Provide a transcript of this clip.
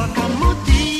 tinggalkan mutiara